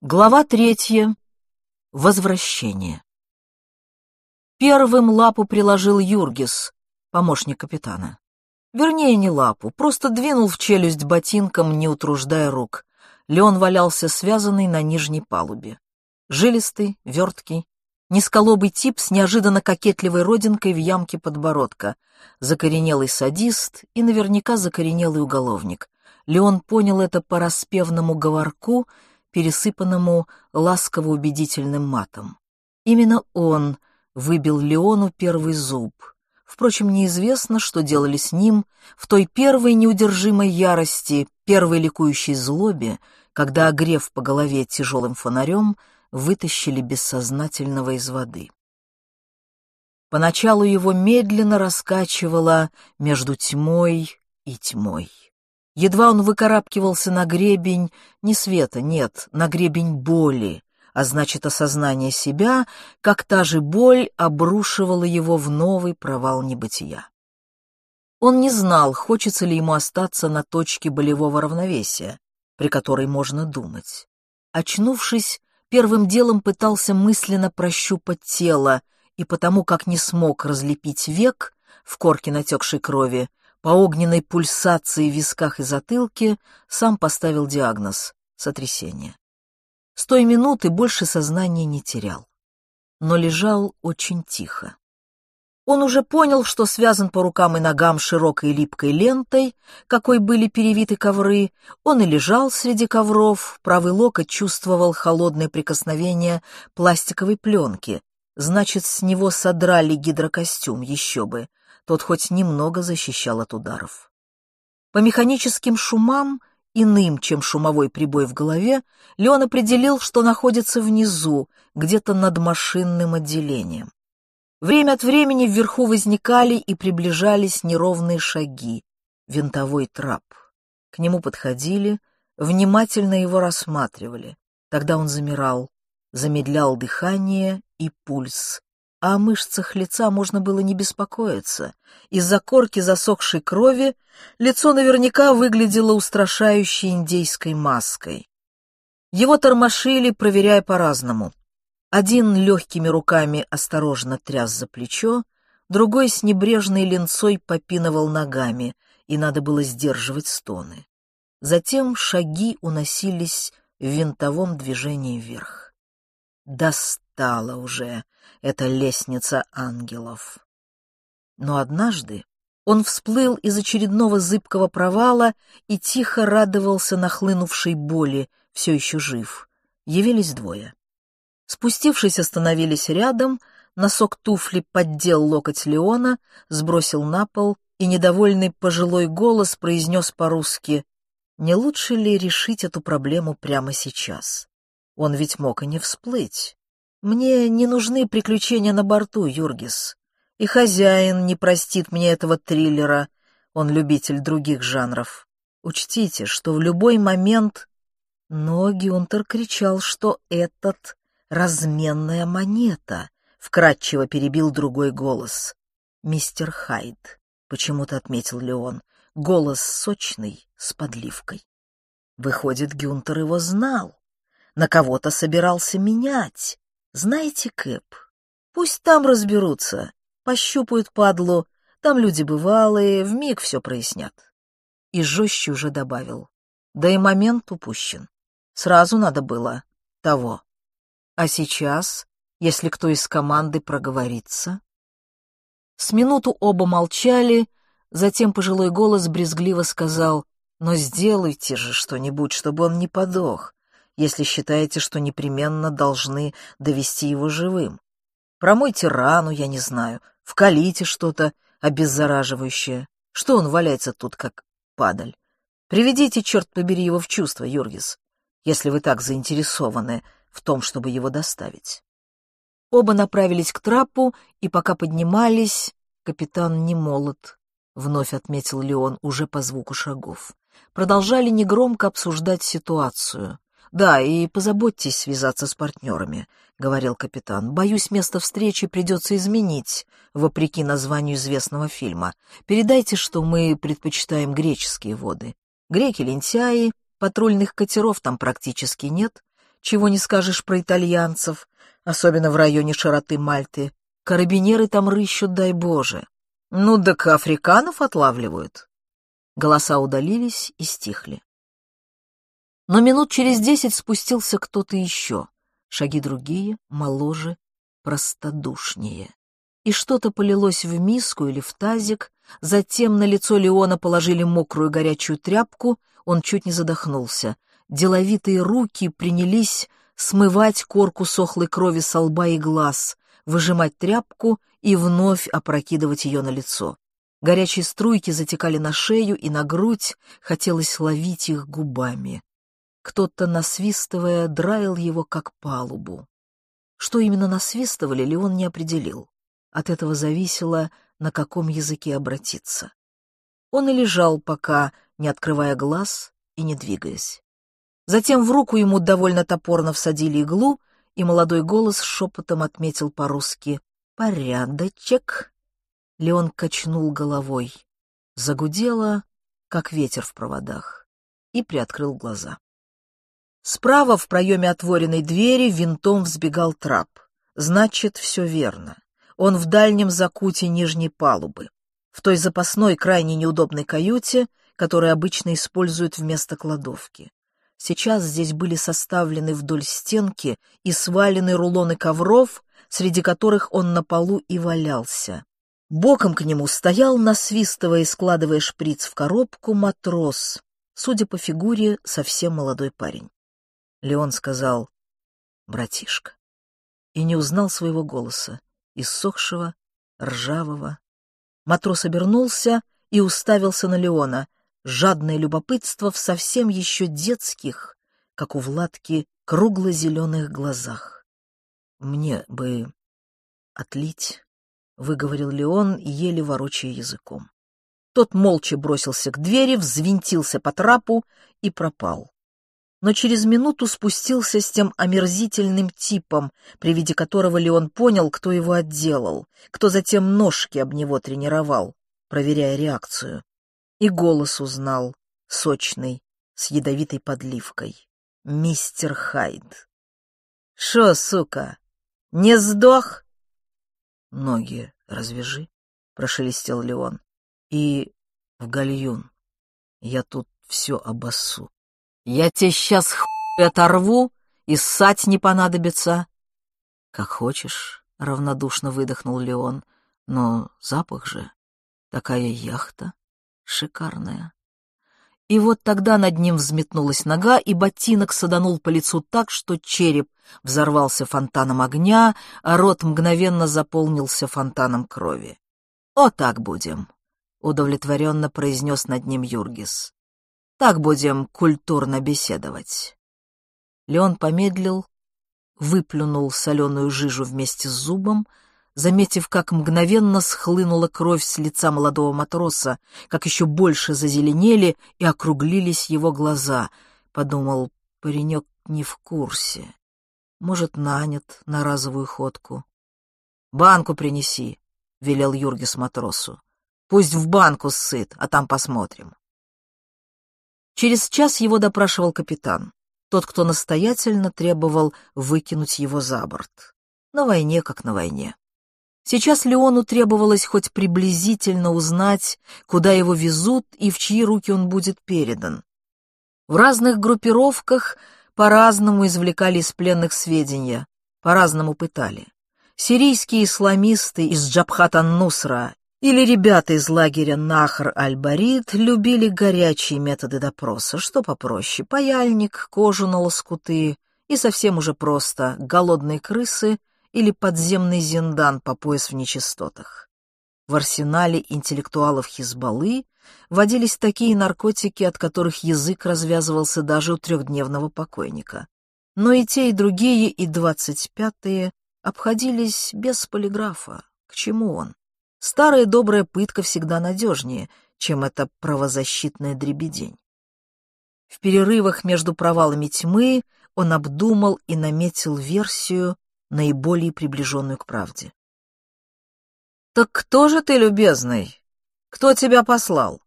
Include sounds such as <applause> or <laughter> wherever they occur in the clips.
Глава третья. Возвращение. Первым лапу приложил Юргис, помощник капитана. Вернее, не лапу, просто двинул в челюсть ботинком, не утруждая рук. Леон валялся связанный на нижней палубе. Жилистый, верткий, низколобый тип с неожиданно кокетливой родинкой в ямке подбородка, закоренелый садист и наверняка закоренелый уголовник. Леон понял это по распевному говорку — пересыпанному ласково-убедительным матом. Именно он выбил Леону первый зуб. Впрочем, неизвестно, что делали с ним в той первой неудержимой ярости, первой ликующей злобе, когда, огрев по голове тяжелым фонарем, вытащили бессознательного из воды. Поначалу его медленно раскачивало между тьмой и тьмой. Едва он выкарабкивался на гребень не света, нет, на гребень боли, а значит осознание себя, как та же боль обрушивала его в новый провал небытия. Он не знал, хочется ли ему остаться на точке болевого равновесия, при которой можно думать. Очнувшись, первым делом пытался мысленно прощупать тело, и потому как не смог разлепить век в корке натекшей крови, по огненной пульсации в висках и затылке сам поставил диагноз — сотрясение. С той минуты больше сознания не терял, но лежал очень тихо. Он уже понял, что связан по рукам и ногам широкой липкой лентой, какой были перевиты ковры. Он и лежал среди ковров, правый локоть чувствовал холодное прикосновение пластиковой пленки. Значит, с него содрали гидрокостюм, еще бы тот хоть немного защищал от ударов. По механическим шумам, иным, чем шумовой прибой в голове, Леон определил, что находится внизу, где-то над машинным отделением. Время от времени вверху возникали и приближались неровные шаги, винтовой трап. К нему подходили, внимательно его рассматривали. Тогда он замирал, замедлял дыхание и пульс, а о мышцах лица можно было не беспокоиться. Из-за корки засохшей крови лицо наверняка выглядело устрашающей индейской маской. Его тормошили, проверяя по-разному. Один легкими руками осторожно тряс за плечо, другой с небрежной линцой попиновал ногами, и надо было сдерживать стоны. Затем шаги уносились в винтовом движении вверх. Достало уже, эта лестница ангелов. Но однажды он всплыл из очередного зыбкого провала и тихо радовался нахлынувшей боли, все еще жив. Явились двое. Спустившись, остановились рядом, носок туфли поддел локоть Леона, сбросил на пол, и недовольный пожилой голос произнес по-русски «Не лучше ли решить эту проблему прямо сейчас? Он ведь мог и не всплыть». Мне не нужны приключения на борту, Юргис. И хозяин не простит мне этого триллера, он любитель других жанров. Учтите, что в любой момент... Но Гюнтер кричал, что этот — разменная монета, — вкратчиво перебил другой голос. «Мистер Хайд», — почему-то отметил Леон, голос сочный, с подливкой. Выходит, Гюнтер его знал, на кого-то собирался менять. Знаете, Кэп, пусть там разберутся, пощупают падлу, там люди бывалые, вмиг все прояснят. И жестче уже добавил. Да и момент упущен. Сразу надо было того. А сейчас, если кто из команды проговорится... С минуту оба молчали, затем пожилой голос брезгливо сказал, «Но сделайте же что-нибудь, чтобы он не подох если считаете, что непременно должны довести его живым. Промойте рану, я не знаю, вкалите что-то обеззараживающее. Что он валяется тут, как падаль? Приведите, черт побери, его в чувство, Юргис, если вы так заинтересованы в том, чтобы его доставить. Оба направились к трапу, и пока поднимались, капитан не молод, — вновь отметил Леон уже по звуку шагов. Продолжали негромко обсуждать ситуацию. «Да, и позаботьтесь связаться с партнерами», — говорил капитан. «Боюсь, место встречи придется изменить, вопреки названию известного фильма. Передайте, что мы предпочитаем греческие воды. Греки — лентяи, патрульных катеров там практически нет. чего не скажешь про итальянцев, особенно в районе широты Мальты. Карабинеры там рыщут, дай Боже. Ну, так африканов отлавливают. Голоса удалились и стихли. Но минут через десять спустился кто-то еще. Шаги другие, моложе, простодушнее. И что-то полилось в миску или в тазик, затем на лицо Леона положили мокрую горячую тряпку, он чуть не задохнулся. Деловитые руки принялись смывать корку сохлой крови со лба и глаз, выжимать тряпку и вновь опрокидывать ее на лицо. Горячие струйки затекали на шею и на грудь, хотелось ловить их губами. Кто-то, насвистывая, драил его как палубу. Что именно насвистывали, Леон не определил. От этого зависело, на каком языке обратиться. Он и лежал пока, не открывая глаз и не двигаясь. Затем в руку ему довольно топорно всадили иглу, и молодой голос шепотом отметил по-русски «Порядочек». Леон качнул головой. Загудело, как ветер в проводах, и приоткрыл глаза. Справа в проеме отворенной двери винтом взбегал трап. Значит, все верно. Он в дальнем закуте нижней палубы, в той запасной крайне неудобной каюте, которую обычно используют вместо кладовки. Сейчас здесь были составлены вдоль стенки и свалены рулоны ковров, среди которых он на полу и валялся. Боком к нему стоял, насвистывая и складывая шприц в коробку, матрос, судя по фигуре, совсем молодой парень. Леон сказал «братишка» и не узнал своего голоса, иссохшего, ржавого. Матрос обернулся и уставился на Леона — жадное любопытство в совсем еще детских, как у Владки, кругло-зеленых глазах. «Мне бы отлить», — выговорил Леон, еле ворочая языком. Тот молча бросился к двери, взвинтился по трапу и пропал. Но через минуту спустился с тем омерзительным типом, при виде которого Леон понял, кто его отделал, кто затем ножки об него тренировал, проверяя реакцию. И голос узнал, сочный, с ядовитой подливкой. Мистер Хайд. «Шо, сука, не сдох?» «Ноги развяжи», — прошелестел Леон. «И в гальюн. Я тут все обоссу. Я тебе сейчас хуй оторву, и ссать не понадобится». «Как хочешь», — равнодушно выдохнул Леон. «Но запах же, такая яхта» шикарная. И вот тогда над ним взметнулась нога, и ботинок саданул по лицу так, что череп взорвался фонтаном огня, а рот мгновенно заполнился фонтаном крови. «О, так будем», — удовлетворенно произнес над ним Юргис. «Так будем культурно беседовать». Леон помедлил, выплюнул соленую жижу вместе с зубом, заметив, как мгновенно схлынула кровь с лица молодого матроса, как еще больше зазеленели и округлились его глаза, подумал, паренек не в курсе. Может, нанят на разовую ходку. «Банку принеси», — велел Юргис матросу. «Пусть в банку сыт, а там посмотрим». Через час его допрашивал капитан, тот, кто настоятельно требовал выкинуть его за борт. На войне как на войне. Сейчас Леону требовалось хоть приблизительно узнать, куда его везут и в чьи руки он будет передан. В разных группировках по-разному извлекали из пленных сведения, по-разному пытали. Сирийские исламисты из Джабхат-ан-Нусра или ребята из лагеря Нахр-аль-Барид любили горячие методы допроса, что попроще — паяльник, кожу на лоскуты и совсем уже просто голодные крысы или подземный зиндан по пояс в нечистотах. В арсенале интеллектуалов Хизбаллы водились такие наркотики, от которых язык развязывался даже у трехдневного покойника. Но и те, и другие, и двадцать пятые обходились без полиграфа. К чему он? Старая добрая пытка всегда надежнее, чем эта правозащитная дребедень. В перерывах между провалами тьмы он обдумал и наметил версию, наиболее приближенную к правде. «Так кто же ты, любезный? Кто тебя послал?»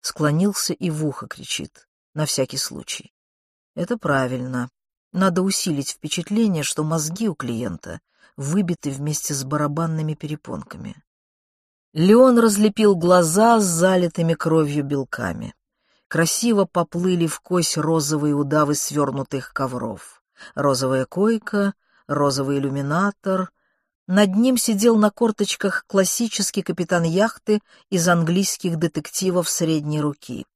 Склонился и в ухо кричит, на всякий случай. «Это правильно. Надо усилить впечатление, что мозги у клиента выбиты вместе с барабанными перепонками. Леон разлепил глаза с залитыми кровью белками. Красиво поплыли в кось розовые удавы свернутых ковров. Розовая койка, розовый иллюминатор. Над ним сидел на корточках классический капитан яхты из английских детективов средней руки.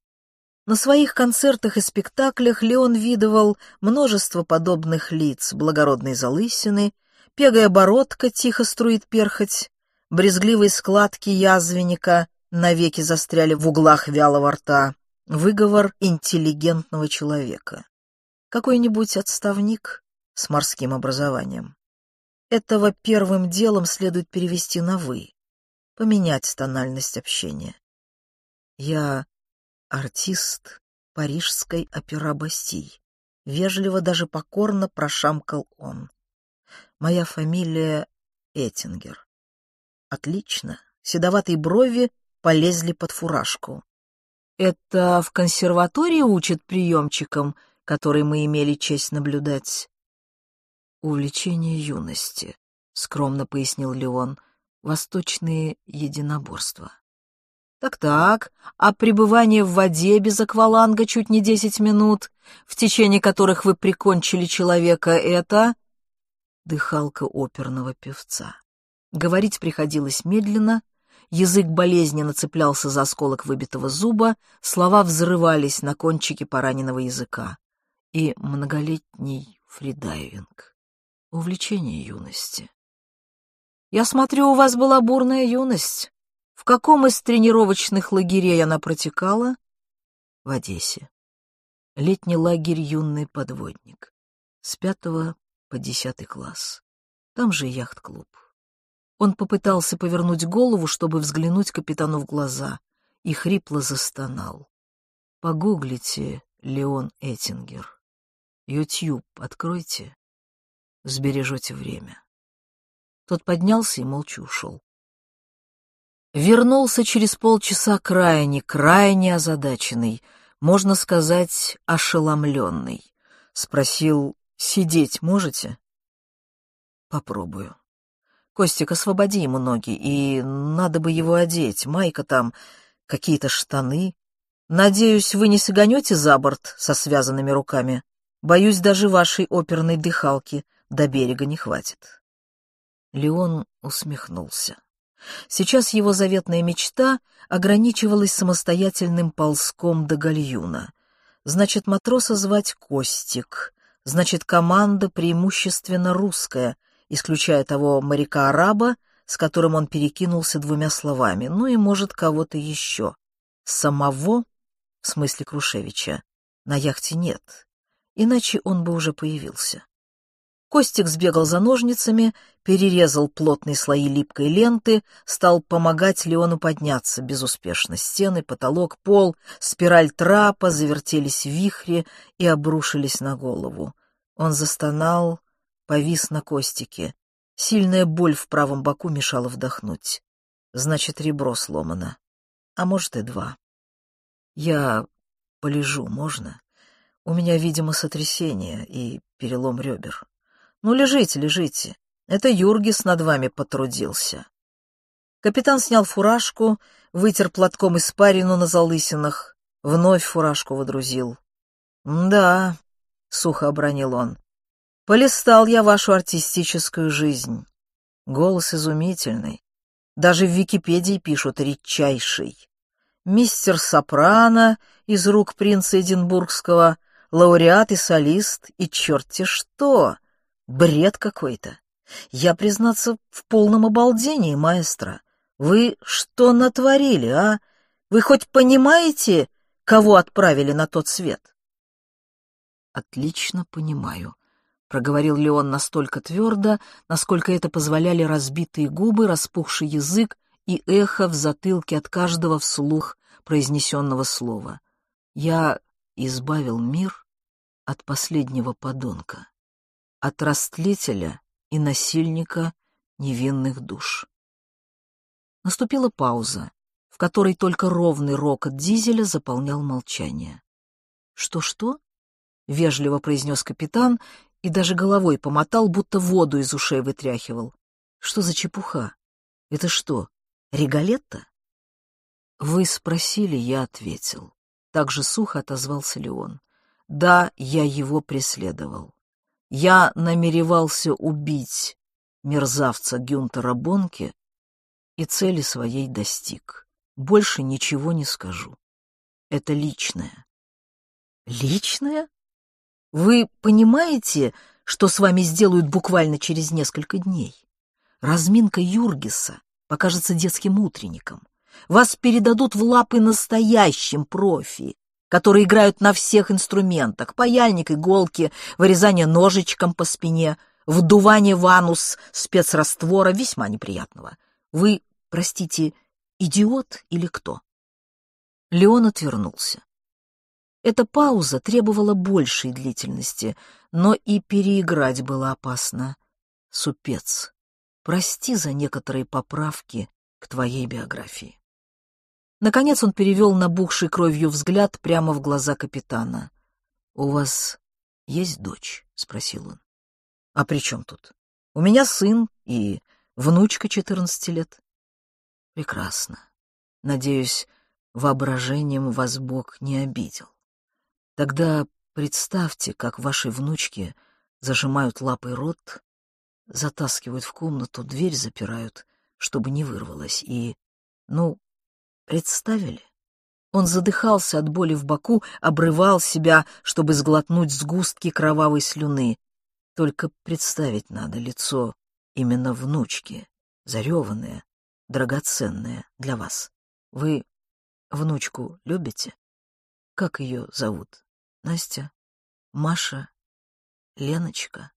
На своих концертах и спектаклях Леон видывал множество подобных лиц, благородные залысины, пегая бородка тихо струит перхоть, брезгливые складки язвенника навеки застряли в углах вялого рта, выговор интеллигентного человека. Какой-нибудь отставник с морским образованием. Этого первым делом следует перевести на «вы», поменять тональность общения. Я артист парижской опера Бастий. Вежливо, даже покорно прошамкал он. Моя фамилия Этингер. Отлично. Седоватые брови полезли под фуражку. Это в консерватории учат приемчикам, который мы имели честь наблюдать. Увлечение юности, скромно пояснил Леон, восточные единоборства. Так-так, а пребывание в воде без акваланга чуть не десять минут, в течение которых вы прикончили человека, это... Дыхалка оперного певца. Говорить приходилось медленно, язык болезненно цеплялся за осколок выбитого зуба, слова взрывались на кончике пораненного языка. И многолетний фридайвинг. Увлечение юности. «Я смотрю, у вас была бурная юность», в каком из тренировочных лагерей она протекала? В Одессе. Летний лагерь «Юный подводник». С пятого по десятый класс. Там же яхт-клуб. Он попытался повернуть голову, чтобы взглянуть капитану в глаза, и хрипло застонал. Погуглите Леон Эттингер. Ютьюб откройте. Сбережете время. Тот поднялся и молча ушел. Вернулся через полчаса крайне, крайне озадаченный, можно сказать, ошеломленный. Спросил, сидеть можете? Попробую. Костик, освободи ему ноги, и надо бы его одеть. Майка там, какие-то штаны. Надеюсь, вы не сиганете за борт со связанными руками? Боюсь, даже вашей оперной дыхалки до берега не хватит. Леон усмехнулся. Сейчас его заветная мечта ограничивалась самостоятельным ползком до гальюна. Значит, матроса звать Костик, значит, команда преимущественно русская, исключая того моряка-араба, с которым он перекинулся двумя словами, ну и, может, кого-то еще. Самого, в смысле Крушевича, на яхте нет, иначе он бы уже появился. Костик сбегал за ножницами, перерезал плотные слои липкой ленты, стал помогать Леону подняться безуспешно. Стены, потолок, пол, спираль трапа завертелись в вихре и обрушились на голову. Он застонал, повис на Костике. Сильная боль в правом боку мешала вдохнуть. Значит, ребро сломано. А может, и два. Я полежу, можно? У меня, видимо, сотрясение и перелом ребер. Ну, лежите, лежите. Это Юргис над вами потрудился. Капитан снял фуражку, вытер платком испарину на залысинах, вновь фуражку водрузил. «Да», — сухо обронил он, — «полистал я вашу артистическую жизнь. Голос изумительный. Даже в Википедии пишут «редчайший». Мистер Сопрано из рук принца Эдинбургского, лауреат и солист, и черти что!» Бред какой-то. Я, признаться, в полном обалдении, маэстро. Вы что натворили, а? Вы хоть понимаете, кого отправили на тот свет? Отлично понимаю, — проговорил Леон настолько твердо, насколько это позволяли разбитые губы, распухший язык и эхо в затылке от каждого вслух произнесенного слова. Я избавил мир от последнего подонка от растлителя и насильника невинных душ. Наступила пауза, в которой только ровный рокот дизеля заполнял молчание. «Что-что?» — вежливо произнес капитан и даже головой помотал, будто воду из ушей вытряхивал. Что за чепуха? Это что, регалетта? Вы спросили, я ответил. Так же сухо отозвался Леон. Да, я его преследовал. Я намеревался убить мерзавца Гюнтера Бонке и цели своей достиг. Больше ничего не скажу. Это личное. Личное? Вы понимаете, что с вами сделают буквально через несколько дней? Разминка Юргиса покажется детским утренником. Вас передадут в лапы настоящим профи, которые играют на всех инструментах. Паяльник, иголки, вырезание ножичком по спине, вдувание в анус спецраствора весьма неприятного. Вы, простите, идиот или кто? Леон отвернулся. Эта пауза требовала большей длительности, но и переиграть было опасно. Супец, прости за некоторые поправки к твоей биографии. Наконец он перевел набухший кровью взгляд прямо в глаза капитана. «У вас есть дочь?» — спросил он. «А при чем тут? У меня сын и внучка четырнадцати лет». «Прекрасно. Надеюсь, воображением вас Бог не обидел. Тогда представьте, как ваши внучки зажимают лапой рот, затаскивают в комнату, дверь запирают, чтобы не вырвалось, и, ну, представили? Он задыхался от боли в боку, обрывал себя, чтобы сглотнуть сгустки кровавой слюны. Только представить надо лицо именно внучки, зареванное, драгоценное для вас. Вы внучку любите? Как ее зовут? Настя? Маша? Леночка?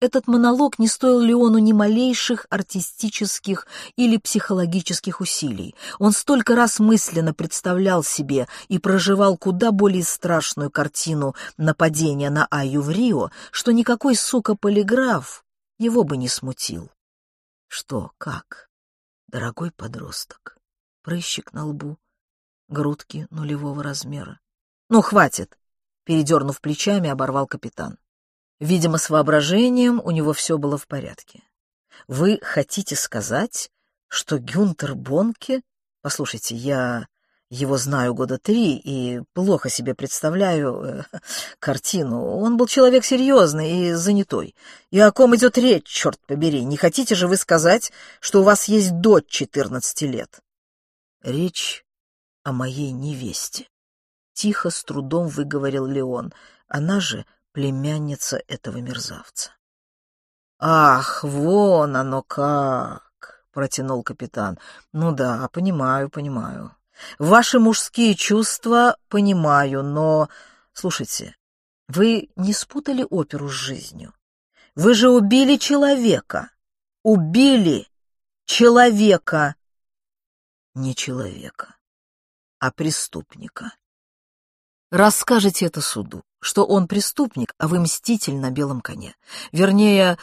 Этот монолог не стоил Леону ни малейших артистических или психологических усилий. Он столько раз мысленно представлял себе и проживал куда более страшную картину нападения на Аю в Рио, что никакой, сука, полиграф его бы не смутил. Что, как? Дорогой подросток, прыщик на лбу, грудки нулевого размера. «Ну, хватит!» — передернув плечами, оборвал капитан. Видимо, с воображением у него все было в порядке. «Вы хотите сказать, что Гюнтер Бонке... Послушайте, я его знаю года три и плохо себе представляю э, <laughs> картину. Он был человек серьезный и занятой. И о ком идет речь, черт побери? Не хотите же вы сказать, что у вас есть дочь четырнадцати лет?» Речь о моей невесте. Тихо, с трудом выговорил Леон. Она же племянница этого мерзавца. «Ах, вон оно как!» — протянул капитан. «Ну да, понимаю, понимаю. Ваши мужские чувства понимаю, но... Слушайте, вы не спутали оперу с жизнью? Вы же убили человека! Убили человека!» «Не человека, а преступника. Расскажите это суду, что он преступник, а вы мститель на белом коне. Вернее,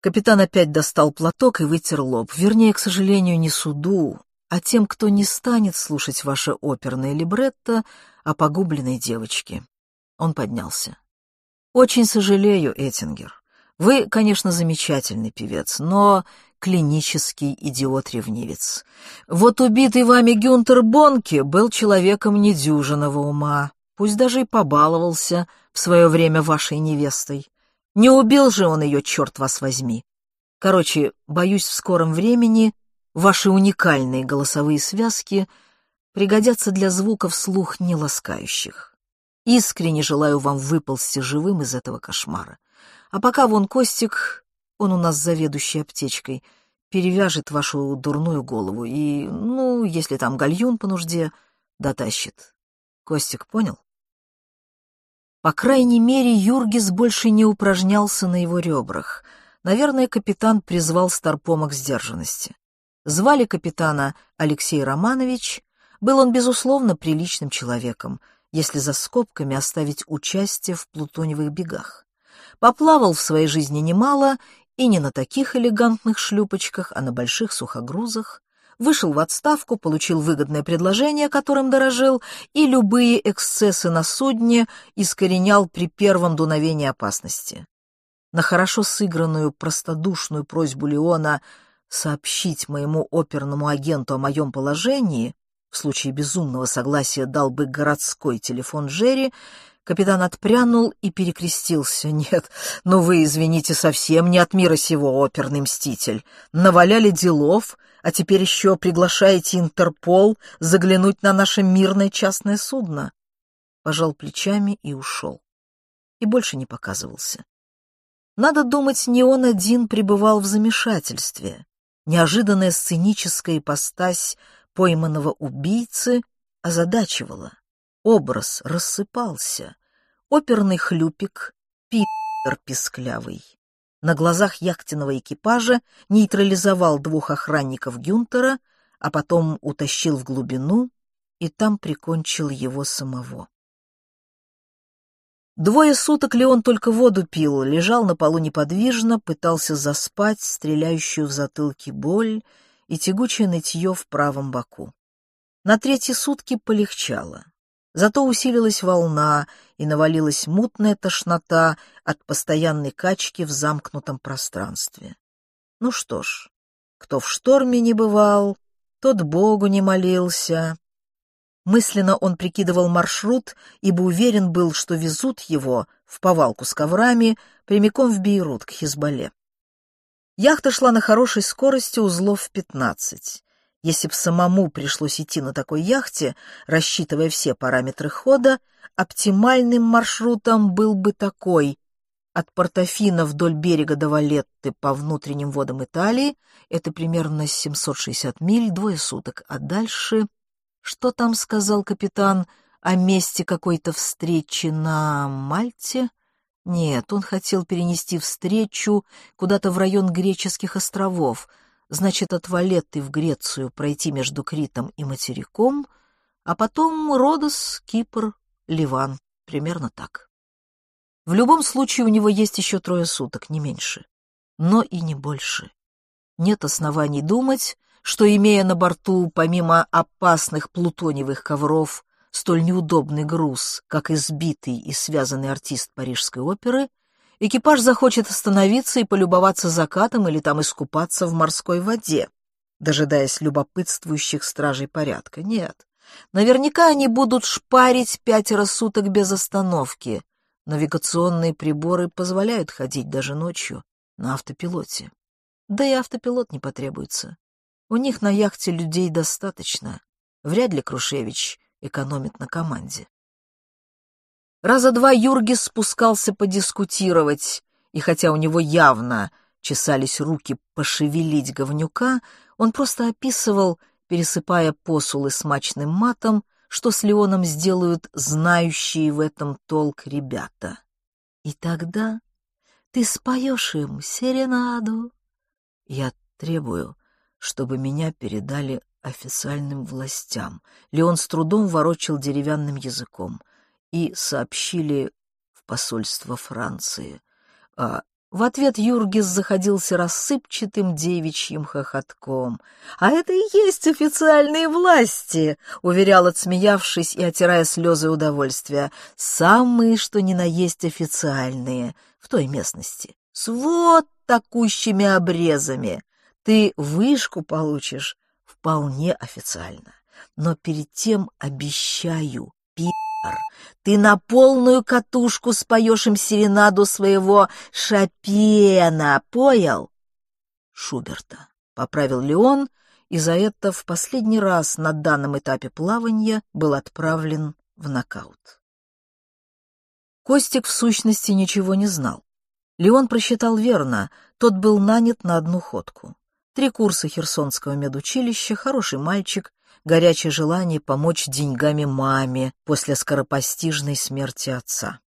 капитан опять достал платок и вытер лоб. Вернее, к сожалению, не суду, а тем, кто не станет слушать ваше оперное либретто о погубленной девочке. Он поднялся. Очень сожалею, Эттингер. Вы, конечно, замечательный певец, но клинический идиот-ревнивец. Вот убитый вами Гюнтер Бонке был человеком недюжинного ума, пусть даже и побаловался в свое время вашей невестой. Не убил же он ее, черт вас возьми. Короче, боюсь, в скором времени ваши уникальные голосовые связки пригодятся для звуков слух неласкающих. Искренне желаю вам выползти живым из этого кошмара. А пока вон Костик, он у нас заведующий аптечкой, перевяжет вашу дурную голову и, ну, если там гальюн по нужде, дотащит. Костик, понял? По крайней мере, Юргис больше не упражнялся на его ребрах. Наверное, капитан призвал старпома к сдержанности. Звали капитана Алексей Романович. Был он, безусловно, приличным человеком, если за скобками оставить участие в плутоневых бегах. Поплавал в своей жизни немало, и не на таких элегантных шлюпочках, а на больших сухогрузах. вышел в отставку, получил выгодное предложение, которым дорожил, и любые эксцессы на судне искоренял при первом дуновении опасности. На хорошо сыгранную простодушную просьбу Леона сообщить моему оперному агенту о моем положении, в случае безумного согласия дал бы городской телефон Джерри, капитан отпрянул и перекрестился. «Нет, ну вы, извините, совсем не от мира сего, оперный мститель. Наваляли делов, а теперь еще приглашаете Интерпол заглянуть на наше мирное частное судно». Пожал плечами и ушел. И больше не показывался. Надо думать, не он один пребывал в замешательстве. Неожиданная сценическая ипостась пойманного убийцы озадачивала. Образ рассыпался. Оперный хлюпик, питер писклявый. На глазах яхтенного экипажа нейтрализовал двух охранников Гюнтера, а потом утащил в глубину и там прикончил его самого. Двое суток Леон только воду пил, лежал на полу неподвижно, пытался заспать, стреляющую в затылке боль и тягучее нытье в правом боку. На третьи сутки полегчало. Зато усилилась волна и навалилась мутная тошнота от постоянной качки в замкнутом пространстве. Ну что ж, кто в шторме не бывал, тот Богу не молился, Мысленно он прикидывал маршрут, ибо уверен был, что везут его в повалку с коврами прямиком в Бейрут, к Хизбалле. Яхта шла на хорошей скорости узлов в пятнадцать. Если б самому пришлось идти на такой яхте, рассчитывая все параметры хода, оптимальным маршрутом был бы такой. От Портофино вдоль берега до Валетты по внутренним водам Италии, это примерно 760 миль, двое суток, а дальше что там сказал капитан о месте какой-то встречи на Мальте? Нет, он хотел перенести встречу куда-то в район греческих островов, значит, от Валетты в Грецию пройти между Критом и материком, а потом Родос, Кипр, Ливан, примерно так. В любом случае у него есть еще трое суток, не меньше, но и не больше. Нет оснований думать, что, имея на борту, помимо опасных плутониевых ковров, столь неудобный груз, как избитый и связанный артист Парижской оперы, экипаж захочет остановиться и полюбоваться закатом или там искупаться в морской воде, дожидаясь любопытствующих стражей порядка. Нет, наверняка они будут шпарить пятеро суток без остановки. Навигационные приборы позволяют ходить даже ночью на автопилоте. Да и автопилот не потребуется. У них на яхте людей достаточно. Вряд ли Крушевич экономит на команде. Раза два Юргис спускался подискутировать, и хотя у него явно чесались руки пошевелить говнюка, он просто описывал, пересыпая посулы смачным матом, что с Леоном сделают знающие в этом толк ребята. И тогда ты споешь им серенаду. Я требую, чтобы меня передали официальным властям. Леон с трудом ворочил деревянным языком. И сообщили в посольство Франции. А в ответ Юргис заходился рассыпчатым девичьим хохотком. «А это и есть официальные власти!» — уверял, отсмеявшись и отирая слезы удовольствия. «Самые, что ни на есть официальные, в той местности, с вот такущими обрезами. Ты вышку получишь вполне официально. Но перед тем обещаю, пи***р, ты на полную катушку споешь им серенаду своего Шопена, понял? Шуберта, — поправил Леон, и за это в последний раз на данном этапе плавания был отправлен в нокаут. Костик в сущности ничего не знал. Леон просчитал верно, тот был нанят на одну ходку. Три курса Херсонского медучилища, хороший мальчик, горячее желание помочь деньгами маме после скоропостижной смерти отца.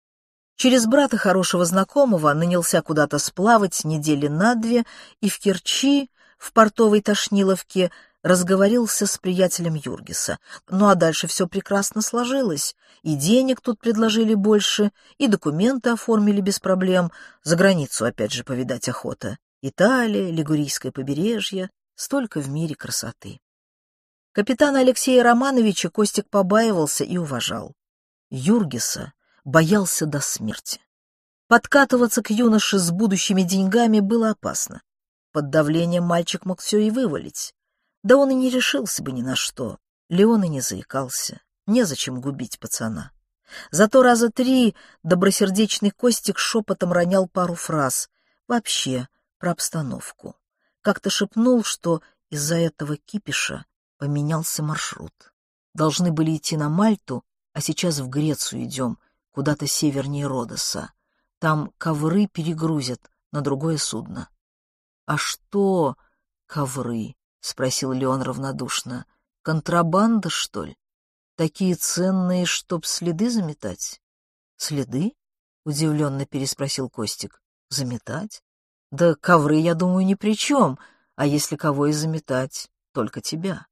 Через брата хорошего знакомого нанялся куда-то сплавать недели на две и в Керчи, в портовой Тошниловке, разговорился с приятелем Юргиса. Ну а дальше все прекрасно сложилось. И денег тут предложили больше, и документы оформили без проблем. За границу опять же повидать охота. Италия, Лигурийское побережье, столько в мире красоты. Капитана Алексея Романовича Костик побаивался и уважал. Юргиса боялся до смерти. Подкатываться к юноше с будущими деньгами было опасно. Под давлением мальчик мог все и вывалить. Да он и не решился бы ни на что. Леон и не заикался. Незачем губить пацана. Зато раза три добросердечный Костик шепотом ронял пару фраз. Вообще, про обстановку. Как-то шепнул, что из-за этого кипиша поменялся маршрут. Должны были идти на Мальту, а сейчас в Грецию идем, куда-то севернее Родоса. Там ковры перегрузят на другое судно. — А что ковры? — спросил Леон равнодушно. — Контрабанда, что ли? Такие ценные, чтоб следы заметать? — Следы? — удивленно переспросил Костик. — Заметать? Да ковры, я думаю, ни при чем, а если кого и заметать, только тебя.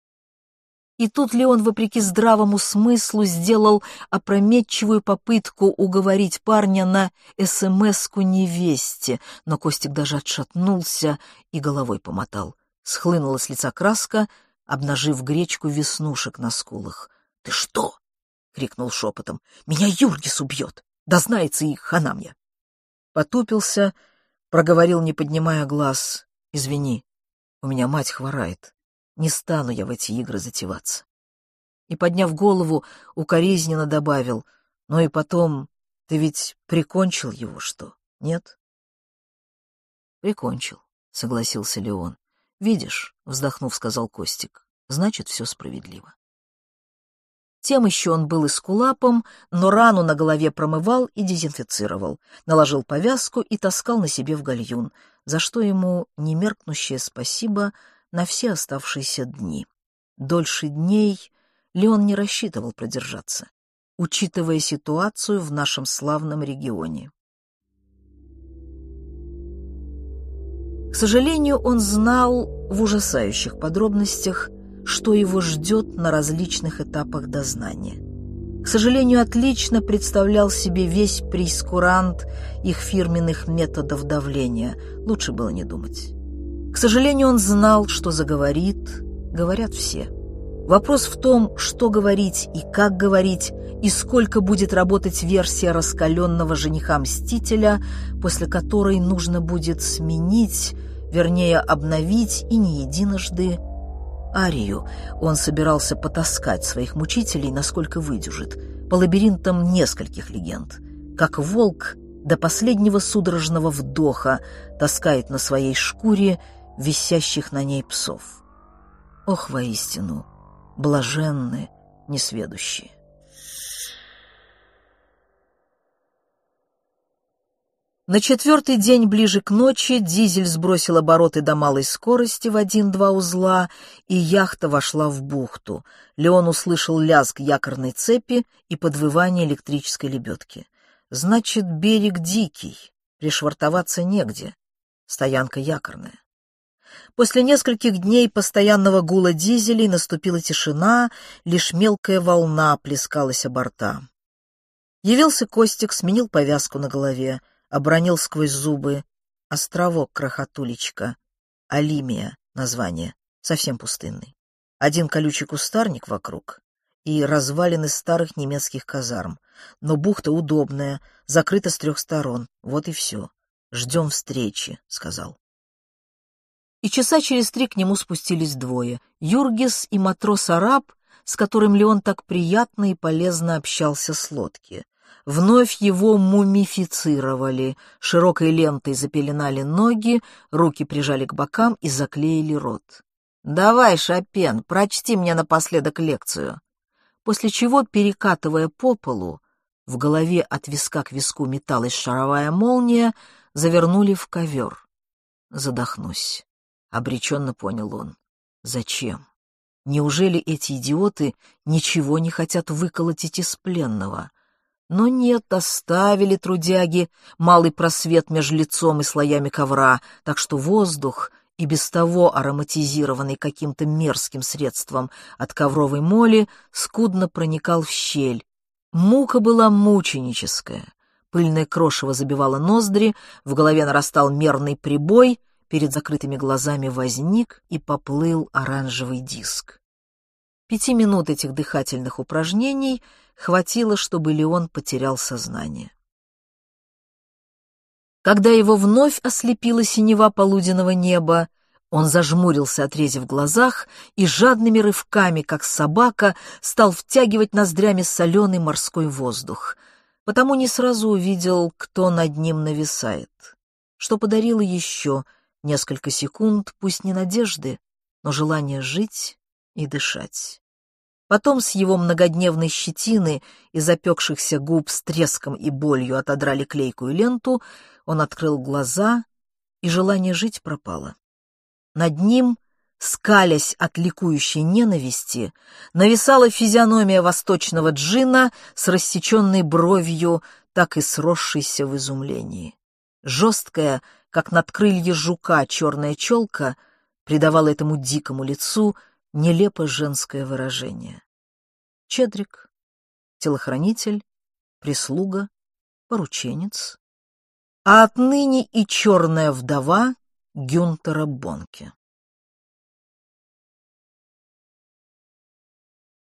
И тут Леон, вопреки здравому смыслу, сделал опрометчивую попытку уговорить парня на СМС-ку невесте, но Костик даже отшатнулся и головой помотал. Схлынула с лица краска, обнажив гречку веснушек на скулах. — Ты что? — крикнул шепотом. — Меня Юргис убьет! Да знается их, хана мне! Потупился, проговорил, не поднимая глаз. — Извини, у меня мать хворает. Не стану я в эти игры затеваться. И, подняв голову, укоризненно добавил, «Ну и потом, ты ведь прикончил его, что, нет?» «Прикончил», — согласился Леон. «Видишь», — вздохнув, сказал Костик, — «значит, все справедливо». Тем еще он был эскулапом, но рану на голове промывал и дезинфицировал, наложил повязку и таскал на себе в гальюн, за что ему немеркнущее спасибо — на все оставшиеся дни. Дольше дней Леон не рассчитывал продержаться, учитывая ситуацию в нашем славном регионе. К сожалению, он знал в ужасающих подробностях, что его ждет на различных этапах дознания. К сожалению, отлично представлял себе весь прейскурант их фирменных методов давления. Лучше было не думать. К сожалению, он знал, что заговорит, говорят все. Вопрос в том, что говорить и как говорить, и сколько будет работать версия раскаленного жениха-мстителя, после которой нужно будет сменить, вернее, обновить и не единожды Арию. Он собирался потаскать своих мучителей, насколько выдержит, по лабиринтам нескольких легенд. Как волк до последнего судорожного вдоха таскает на своей шкуре висящих на ней псов. Ох, воистину, блаженны несведущие. На четвертый день ближе к ночи дизель сбросил обороты до малой скорости в один-два узла, и яхта вошла в бухту. Леон услышал лязг якорной цепи и подвывание электрической лебедки. Значит, берег дикий, пришвартоваться негде. Стоянка якорная. После нескольких дней постоянного гула дизелей наступила тишина, лишь мелкая волна плескалась о борта. Явился Костик, сменил повязку на голове, обронил сквозь зубы. Островок крохотулечка. Алимия название, совсем пустынный. Один колючий кустарник вокруг и развалины старых немецких казарм. Но бухта удобная, закрыта с трех сторон. Вот и все. Ждем встречи, — сказал и часа через три к нему спустились двое — Юргис и матрос-араб, с которым Леон так приятно и полезно общался с лодки. Вновь его мумифицировали, широкой лентой запеленали ноги, руки прижали к бокам и заклеили рот. «Давай, Шопен, прочти мне напоследок лекцию». После чего, перекатывая по полу, в голове от виска к виску металась шаровая молния, завернули в ковер. Задохнусь. Обреченно понял он. Зачем? Неужели эти идиоты ничего не хотят выколотить из пленного? Но нет, оставили трудяги малый просвет между лицом и слоями ковра, так что воздух, и без того ароматизированный каким-то мерзким средством от ковровой моли, скудно проникал в щель. Мука была мученическая. Пыльное крошево забивало ноздри, в голове нарастал мерный прибой — перед закрытыми глазами возник и поплыл оранжевый диск. Пяти минут этих дыхательных упражнений хватило, чтобы Леон потерял сознание. Когда его вновь ослепила синева полуденного неба, он зажмурился, отрезив глазах, и жадными рывками, как собака, стал втягивать ноздрями соленый морской воздух. Потому не сразу увидел, кто над ним нависает, что подарило еще несколько секунд, пусть не надежды, но желание жить и дышать. Потом с его многодневной щетины и запекшихся губ с треском и болью отодрали клейкую ленту, он открыл глаза, и желание жить пропало. Над ним, скалясь от ликующей ненависти, нависала физиономия восточного джина с рассеченной бровью, так и сросшейся в изумлении. Жесткая, как надкрылье жука, черная челка придавала этому дикому лицу — нелепо женское выражение. Чедрик, телохранитель, прислуга, порученец, а отныне и черная вдова Гюнтера Бонке.